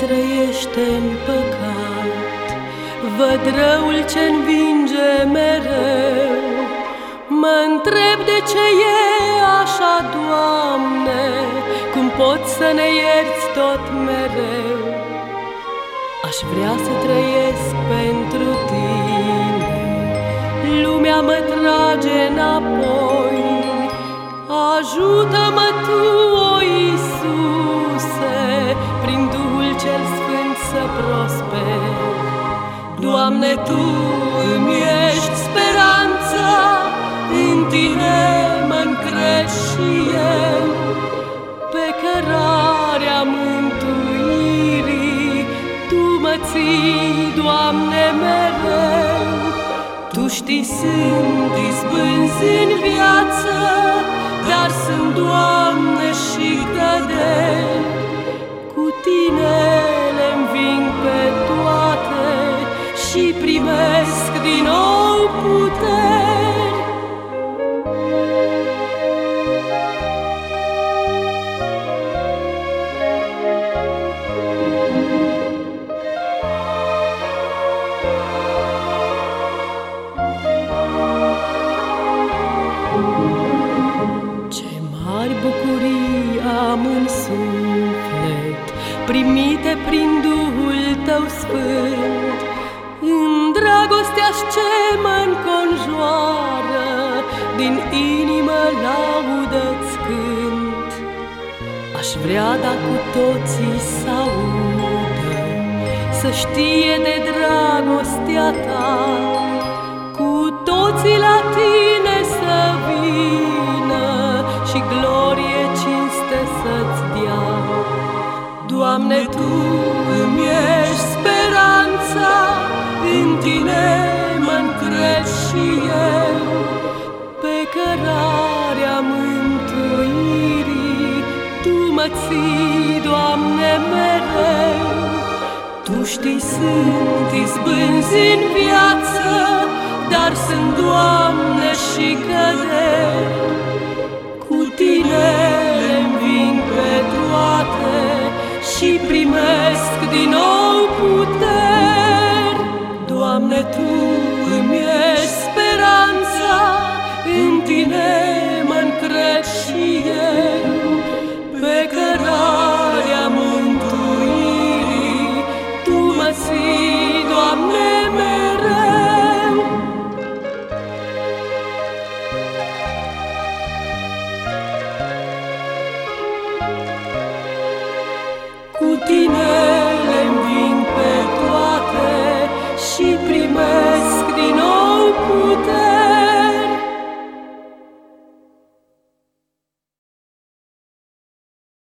Lumea trăiește în păcat, Văd răul ce învinge mereu. Mă întreb de ce e așa, Doamne, Cum poți să ne ierți tot mereu. Aș vrea să trăiesc pentru Tine, Lumea mă trage înapoi, Ajută-mă Tu, să prosper. Doamne, Tu îmi ești speranța, În Tine mă încred și eu, Pe cărarea mântuirii Tu mă ții, Doamne, mereu. Tu știi, sunt izbânzi în viață, Și primesc din nou puteri. Ce mari bucurii am în suflet, Primite prin Duhul Tău Sfânt, În dragostea ce mă înconjoară, Din inimă laudă-ți cânt. Aș vrea da cu toții să audă, Să știe de dragostea Ta, Cu toții la Tine să vină Și glorie cinste să-ți dea. Doamne, Tu știi, sunt izbânzi în viață, Dar sunt, Doamne, și căderi. Cu Tine le înving pe toate Și primesc din nou puteri. Doamne, Tu îmi ești speranța, În Tine mă încred și mă ții, Doamne,